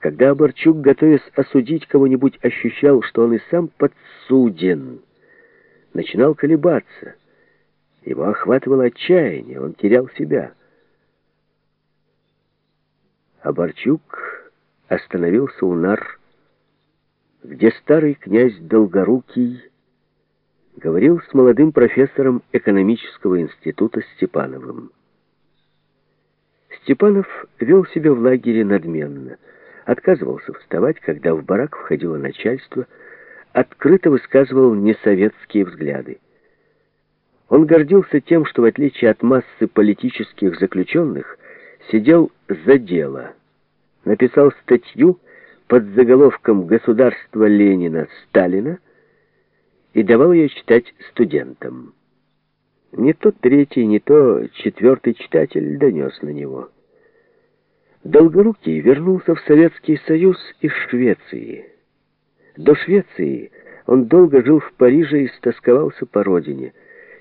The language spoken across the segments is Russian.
Когда Оборчук, готовясь осудить кого-нибудь, ощущал, что он и сам подсуден, начинал колебаться. Его охватывало отчаяние, он терял себя. Оборчук остановился у нар, где старый князь Долгорукий говорил с молодым профессором экономического института Степановым. Степанов вел себя в лагере надменно, отказывался вставать, когда в барак входило начальство, открыто высказывал несоветские взгляды. Он гордился тем, что в отличие от массы политических заключенных, сидел за дело. Написал статью под заголовком «Государство Ленина Сталина» и давал ее читать студентам. Не то третий, не то четвертый читатель донес на него. Долгорукий вернулся в Советский Союз из Швеции. До Швеции он долго жил в Париже и стосковался по родине.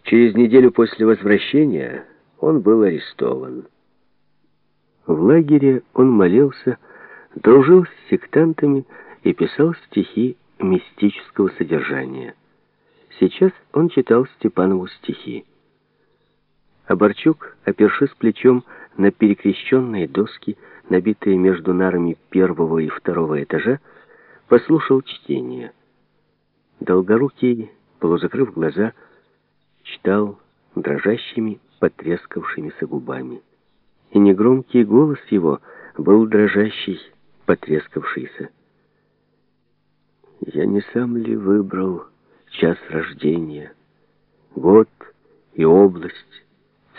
Через неделю после возвращения он был арестован. В лагере он молился, дружил с сектантами и писал стихи мистического содержания. Сейчас он читал Степанову стихи. А Борчук, опершись плечом на перекрещенные доски, набитые между нарами первого и второго этажа, послушал чтение. Долгорукий, полузакрыв глаза, читал дрожащими, потрескавшимися губами. И негромкий голос его был дрожащий, потрескавшийся. «Я не сам ли выбрал час рождения, год и область,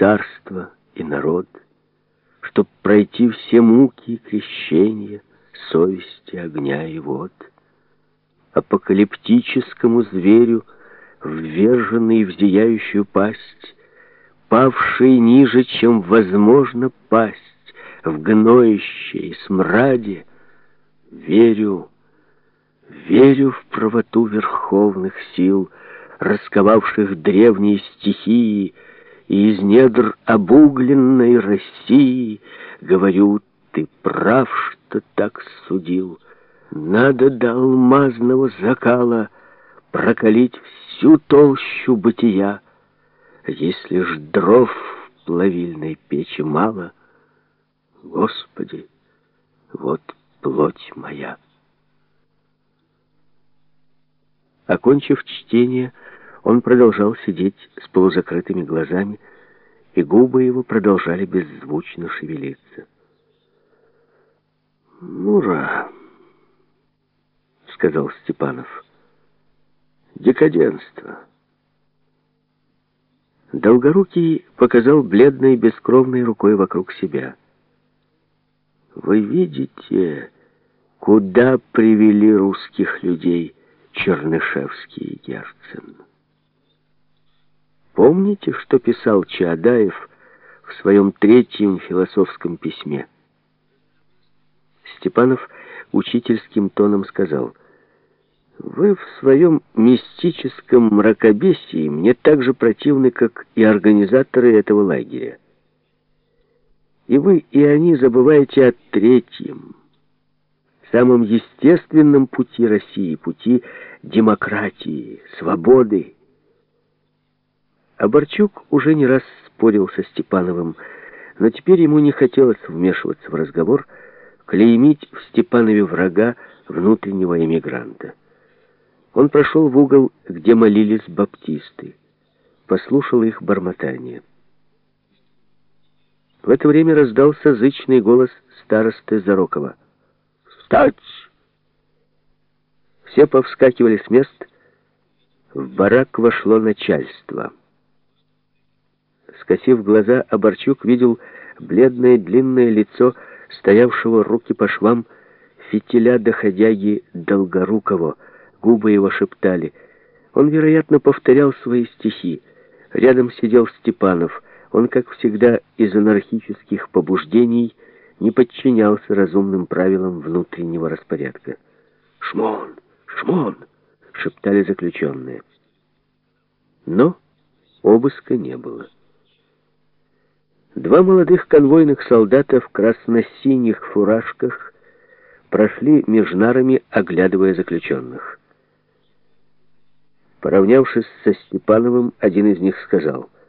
царство и народ, чтоб пройти все муки и крещения, совести, огня и вод. Апокалиптическому зверю, вверженный в зияющую пасть, павший ниже, чем возможно пасть, в гноющей смраде, верю, верю в правоту верховных сил, расковавших древние стихии, и из недр обугленной России, говорю, ты прав, что так судил. Надо до алмазного закала прокалить всю толщу бытия. Если ж дров в плавильной печи мало, Господи, вот плоть моя. Окончив чтение, он продолжал сидеть с полузакрытыми глазами, и губы его продолжали беззвучно шевелиться. «Мура», — сказал Степанов, — «декаденство». Долгорукий показал бледной бескровной рукой вокруг себя. «Вы видите, куда привели русских людей Чернышевский и Герцен?» Помните, что писал Чаадаев в своем третьем философском письме? Степанов учительским тоном сказал, «Вы в своем мистическом мракобесии мне так же противны, как и организаторы этого лагеря. И вы, и они забываете о третьем, самом естественном пути России, пути демократии, свободы, а Борчук уже не раз спорил со Степановым, но теперь ему не хотелось вмешиваться в разговор, клеймить в Степанове врага внутреннего эмигранта. Он прошел в угол, где молились баптисты, послушал их бормотание. В это время раздался зычный голос старосты Зарокова. «Встать!» Все повскакивали с мест. В барак вошло начальство. Скосив глаза, Оборчук видел бледное длинное лицо, стоявшего руки по швам, фитиля доходяги Долгорукого. Губы его шептали. Он, вероятно, повторял свои стихи. Рядом сидел Степанов. Он, как всегда, из анархических побуждений не подчинялся разумным правилам внутреннего распорядка. «Шмон! Шмон!» — шептали заключенные. Но обыска не было. Два молодых конвойных солдата в красно-синих фуражках прошли между нарами, оглядывая заключенных. Поравнявшись со Степановым, один из них сказал —